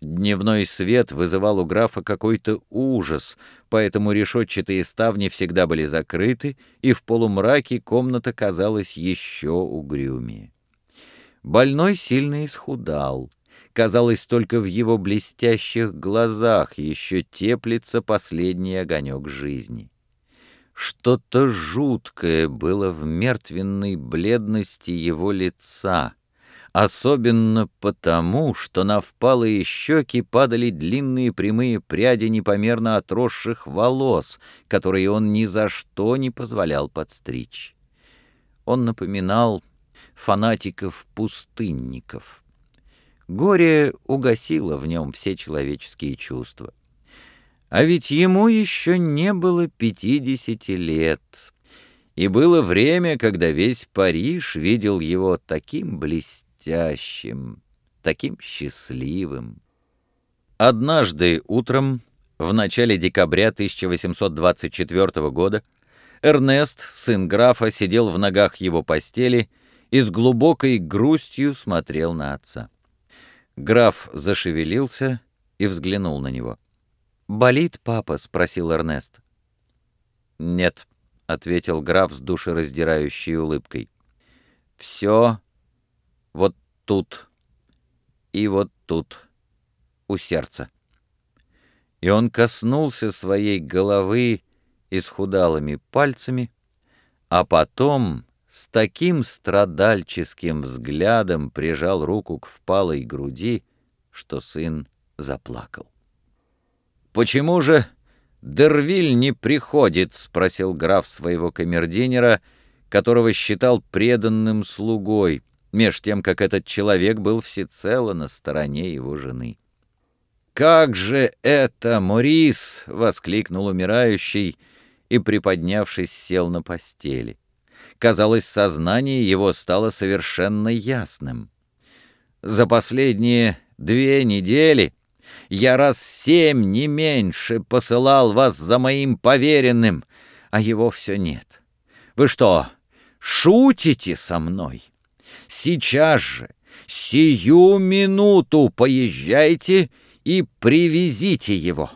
Дневной свет вызывал у графа какой-то ужас, поэтому решетчатые ставни всегда были закрыты, и в полумраке комната казалась еще угрюмее. Больной сильно исхудал. Казалось, только в его блестящих глазах еще теплится последний огонек жизни. Что-то жуткое было в мертвенной бледности его лица — особенно потому, что на впалые щеки падали длинные прямые пряди непомерно отросших волос, которые он ни за что не позволял подстричь. Он напоминал фанатиков-пустынников. Горе угасило в нем все человеческие чувства. А ведь ему еще не было пятидесяти лет, и было время, когда весь Париж видел его таким блестящим, блестящим, таким счастливым. Однажды утром, в начале декабря 1824 года, Эрнест, сын графа, сидел в ногах его постели и с глубокой грустью смотрел на отца. Граф зашевелился и взглянул на него. «Болит папа?» — спросил Эрнест. «Нет», — ответил граф с душераздирающей улыбкой. «Все вот тут и вот тут, у сердца. И он коснулся своей головы исхудалыми пальцами, а потом с таким страдальческим взглядом прижал руку к впалой груди, что сын заплакал. «Почему же Дервиль не приходит?» — спросил граф своего камердинера, которого считал преданным слугой — меж тем, как этот человек был всецело на стороне его жены. «Как же это, Морис!» — воскликнул умирающий и, приподнявшись, сел на постели. Казалось, сознание его стало совершенно ясным. «За последние две недели я раз семь, не меньше, посылал вас за моим поверенным, а его все нет. Вы что, шутите со мной?» Сейчас же, сию минуту поезжайте и привезите его.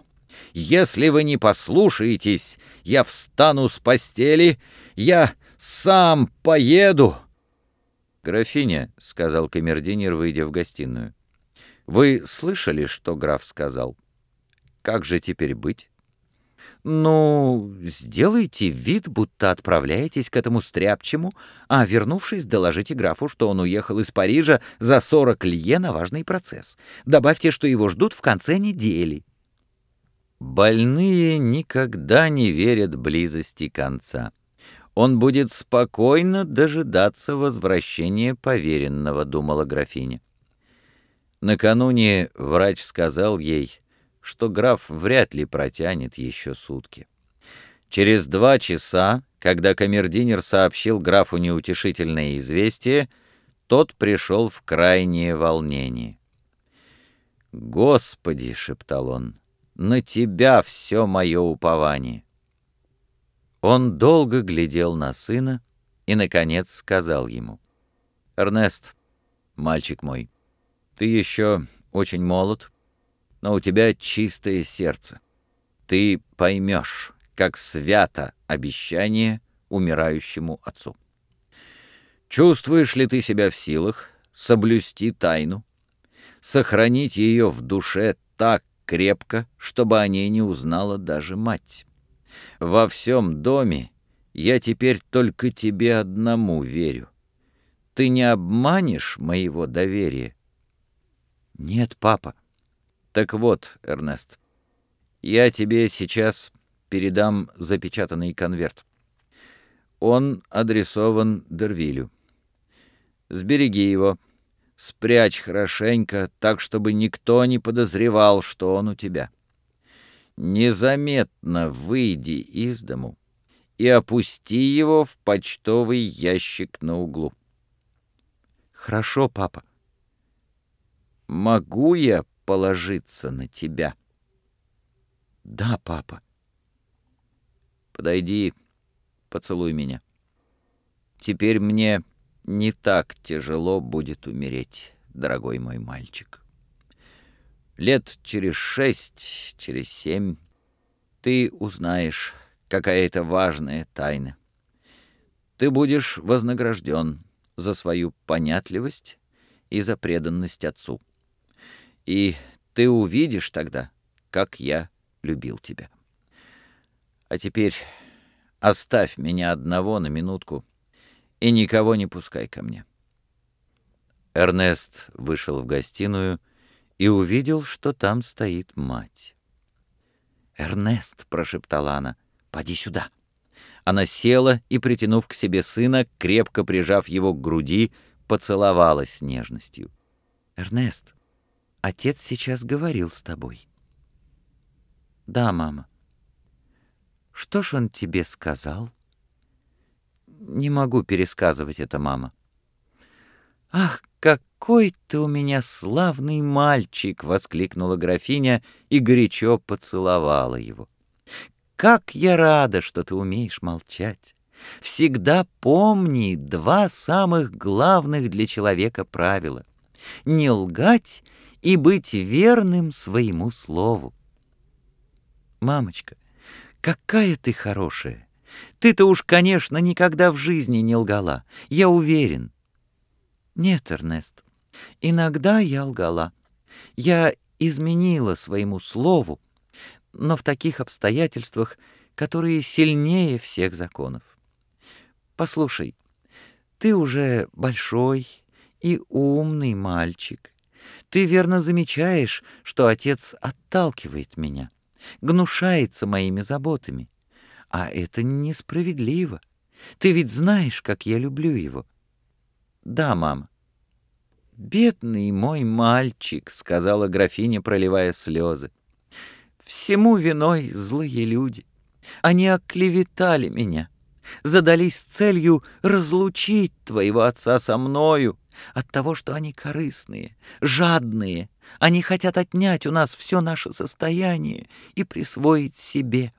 Если вы не послушаетесь, я встану с постели, я сам поеду». «Графиня», — сказал камердинер, выйдя в гостиную, — «вы слышали, что граф сказал? Как же теперь быть?» «Ну, сделайте вид, будто отправляетесь к этому стряпчему, а, вернувшись, доложите графу, что он уехал из Парижа за 40 лье на важный процесс. Добавьте, что его ждут в конце недели». Больные никогда не верят близости конца. Он будет спокойно дожидаться возвращения поверенного, думала графиня. Накануне врач сказал ей, что граф вряд ли протянет еще сутки. Через два часа, когда камердинер сообщил графу неутешительное известие, тот пришел в крайнее волнение. «Господи!» — шептал он, — «на тебя все мое упование». Он долго глядел на сына и, наконец, сказал ему, «Эрнест, мальчик мой, ты еще очень молод, но у тебя чистое сердце. Ты поймешь, как свято обещание умирающему отцу. Чувствуешь ли ты себя в силах соблюсти тайну, сохранить ее в душе так крепко, чтобы о ней не узнала даже мать? Во всем доме я теперь только тебе одному верю. Ты не обманешь моего доверия? Нет, папа. Так вот, Эрнест, я тебе сейчас передам запечатанный конверт. Он адресован Дервилю. Сбереги его, спрячь хорошенько, так, чтобы никто не подозревал, что он у тебя. Незаметно выйди из дому и опусти его в почтовый ящик на углу. Хорошо, папа. Могу я положиться на тебя. Да, папа. Подойди, поцелуй меня. Теперь мне не так тяжело будет умереть, дорогой мой мальчик. Лет через шесть, через семь ты узнаешь, какая это важная тайна. Ты будешь вознагражден за свою понятливость и за преданность отцу. И ты увидишь тогда, как я любил тебя. А теперь оставь меня одного на минутку и никого не пускай ко мне. Эрнест вышел в гостиную и увидел, что там стоит мать. «Эрнест», — прошептала она, — «поди сюда». Она села и, притянув к себе сына, крепко прижав его к груди, поцеловала с нежностью. «Эрнест, отец сейчас говорил с тобой». «Да, мама». «Что ж он тебе сказал?» «Не могу пересказывать это, мама». «Ах, какой ты у меня славный мальчик!» — воскликнула графиня и горячо поцеловала его. Как я рада, что ты умеешь молчать. Всегда помни два самых главных для человека правила — не лгать и быть верным своему слову. Мамочка, какая ты хорошая! Ты-то уж, конечно, никогда в жизни не лгала, я уверен. Нет, Эрнест, иногда я лгала. Я изменила своему слову, но в таких обстоятельствах, которые сильнее всех законов. Послушай, ты уже большой и умный мальчик. Ты верно замечаешь, что отец отталкивает меня, гнушается моими заботами. А это несправедливо. Ты ведь знаешь, как я люблю его. Да, мама. «Бедный мой мальчик», — сказала графиня, проливая слезы. Всему виной злые люди. Они оклеветали меня, задались целью разлучить твоего отца со мною от того, что они корыстные, жадные. Они хотят отнять у нас все наше состояние и присвоить себе.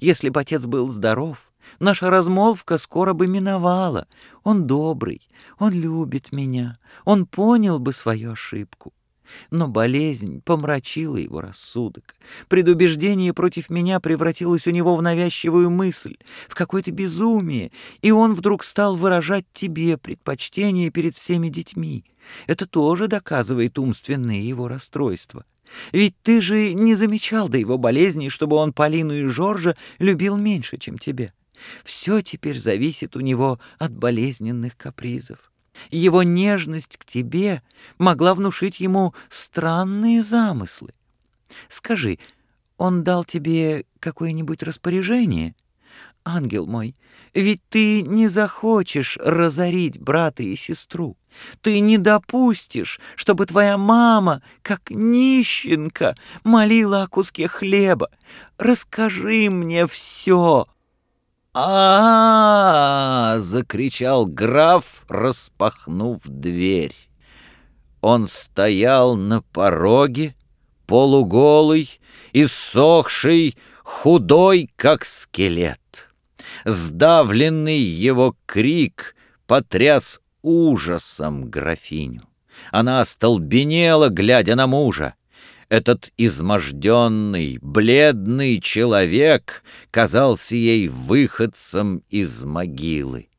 Если бы отец был здоров, наша размолвка скоро бы миновала. Он добрый, он любит меня, он понял бы свою ошибку. Но болезнь помрачила его рассудок. Предубеждение против меня превратилось у него в навязчивую мысль, в какое-то безумие, и он вдруг стал выражать тебе предпочтение перед всеми детьми. Это тоже доказывает умственные его расстройства. Ведь ты же не замечал до его болезни, чтобы он Полину и Жоржа любил меньше, чем тебя. Все теперь зависит у него от болезненных капризов. Его нежность к тебе могла внушить ему странные замыслы. Скажи, он дал тебе какое-нибудь распоряжение? Ангел мой, ведь ты не захочешь разорить брата и сестру. Ты не допустишь, чтобы твоя мама, как нищенка, молила о куске хлеба. Расскажи мне все а, закричал граф, распахнув дверь. Он стоял на пороге, полуголый, иссохший, худой, как скелет. Сдавленный его крик потряс ужасом графиню. Она остолбенела, глядя на мужа. Этот изможденный, бледный человек казался ей выходцем из могилы.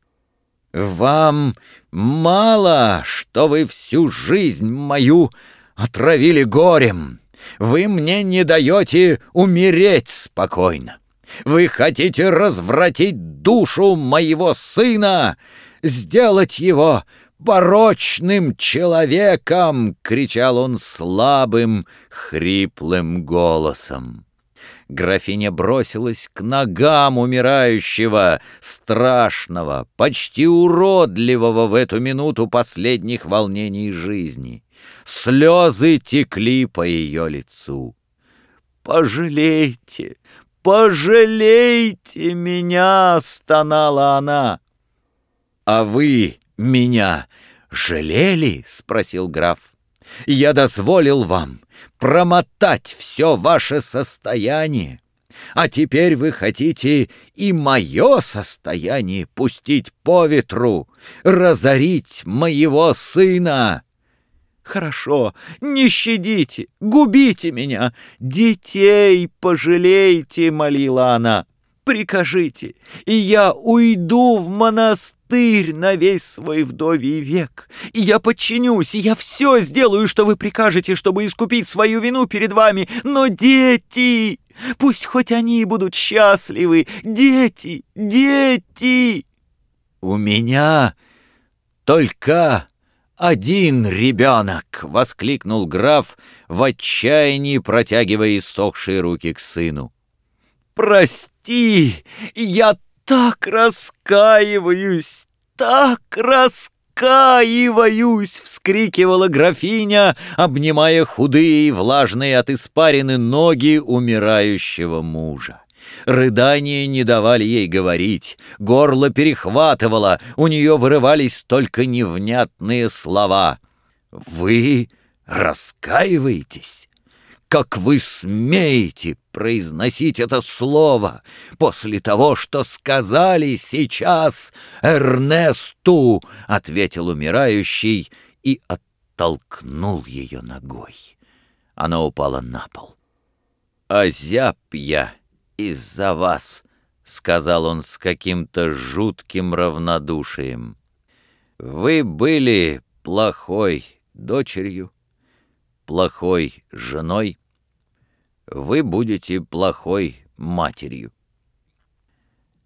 «Вам мало, что вы всю жизнь мою отравили горем. Вы мне не даете умереть спокойно. Вы хотите развратить душу моего сына, сделать его порочным человеком!» — кричал он слабым, хриплым голосом. Графиня бросилась к ногам умирающего, страшного, почти уродливого в эту минуту последних волнений жизни. Слезы текли по ее лицу. «Пожалейте, пожалейте меня!» — стонала она. «А вы меня жалели?» — спросил граф. «Я дозволил вам промотать все ваше состояние, а теперь вы хотите и мое состояние пустить по ветру, разорить моего сына!» Хорошо, не щадите, губите меня, детей пожалейте, молила она. Прикажите, и я уйду в монастырь на весь свой вдовий век, и я подчинюсь, и я все сделаю, что вы прикажете, чтобы искупить свою вину перед вами, но дети, пусть хоть они будут счастливы, дети, дети. У меня только один ребенок!» — воскликнул граф, в отчаянии протягивая иссохшие руки к сыну. «Прости, я так раскаиваюсь, так раскаиваюсь!» — вскрикивала графиня, обнимая худые и влажные от испарины ноги умирающего мужа. Рыдания не давали ей говорить, горло перехватывало, у нее вырывались только невнятные слова. «Вы раскаиваетесь? Как вы смеете произносить это слово после того, что сказали сейчас Эрнесту?» — ответил умирающий и оттолкнул ее ногой. Она упала на пол. «Озяб я!» из-за вас», — сказал он с каким-то жутким равнодушием. «Вы были плохой дочерью, плохой женой, вы будете плохой матерью».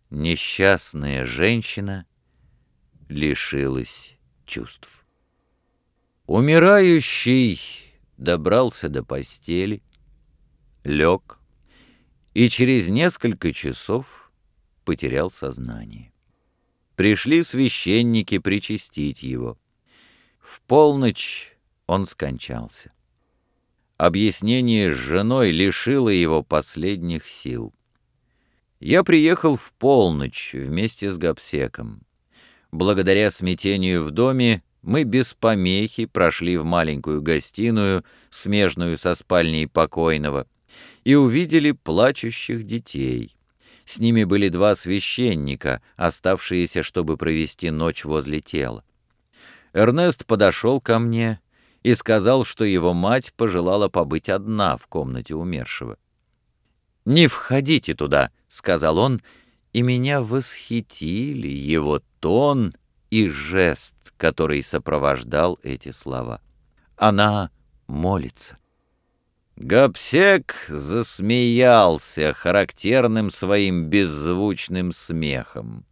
Несчастная женщина лишилась чувств. Умирающий добрался до постели, лег, и через несколько часов потерял сознание. Пришли священники причастить его. В полночь он скончался. Объяснение с женой лишило его последних сил. Я приехал в полночь вместе с Гапсеком. Благодаря смятению в доме мы без помехи прошли в маленькую гостиную, смежную со спальней покойного, и увидели плачущих детей. С ними были два священника, оставшиеся, чтобы провести ночь возле тела. Эрнест подошел ко мне и сказал, что его мать пожелала побыть одна в комнате умершего. «Не входите туда», — сказал он, и меня восхитили его тон и жест, который сопровождал эти слова. Она молится. Гапсек засмеялся характерным своим беззвучным смехом.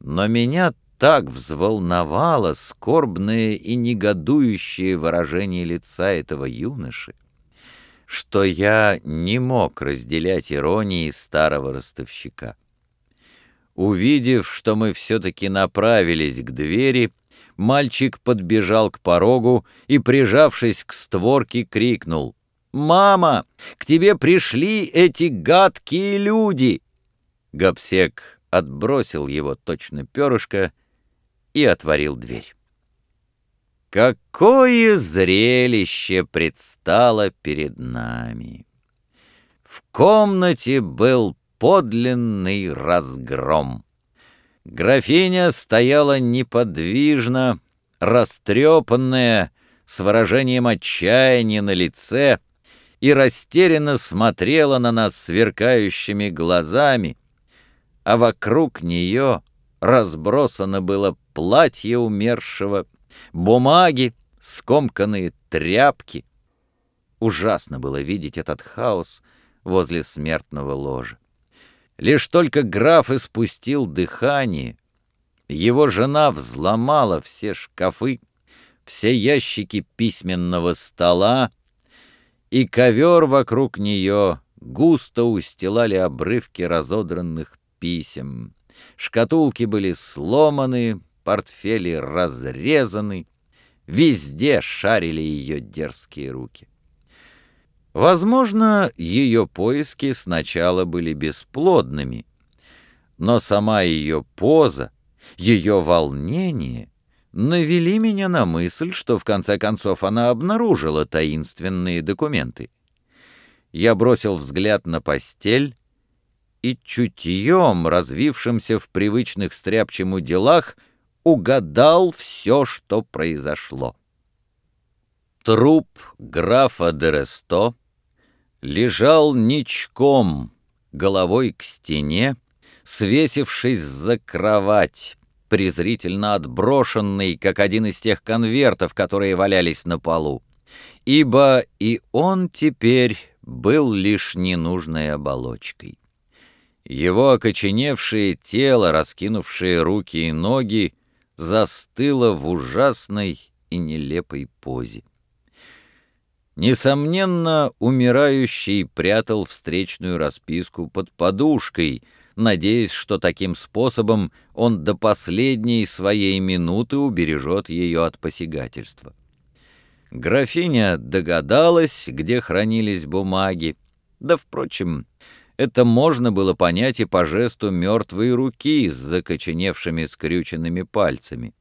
Но меня так взволновало скорбное и негодующее выражение лица этого юноши, что я не мог разделять иронии старого ростовщика. Увидев, что мы все-таки направились к двери, мальчик подбежал к порогу и, прижавшись к створке, крикнул — «Мама, к тебе пришли эти гадкие люди!» Гапсек отбросил его точно перышко и отворил дверь. Какое зрелище предстало перед нами! В комнате был подлинный разгром. Графиня стояла неподвижно, растрепанная, с выражением отчаяния на лице — и растерянно смотрела на нас сверкающими глазами, а вокруг нее разбросано было платье умершего, бумаги, скомканные тряпки. Ужасно было видеть этот хаос возле смертного ложа. Лишь только граф испустил дыхание, его жена взломала все шкафы, все ящики письменного стола, и ковер вокруг нее густо устилали обрывки разодранных писем. Шкатулки были сломаны, портфели разрезаны, везде шарили ее дерзкие руки. Возможно, ее поиски сначала были бесплодными, но сама ее поза, ее волнение навели меня на мысль, что в конце концов она обнаружила таинственные документы. Я бросил взгляд на постель и чутьем, развившимся в привычных стряпчему делах, угадал все, что произошло. Труп графа Дересто лежал ничком, головой к стене, свесившись за кровать, презрительно отброшенный, как один из тех конвертов, которые валялись на полу. Ибо и он теперь был лишь ненужной оболочкой. Его окоченевшее тело, раскинувшие руки и ноги, застыло в ужасной и нелепой позе. Несомненно, умирающий прятал встречную расписку под подушкой, надеясь, что таким способом он до последней своей минуты убережет ее от посягательства. Графиня догадалась, где хранились бумаги, да, впрочем, это можно было понять и по жесту мертвой руки с закоченевшими скрюченными пальцами.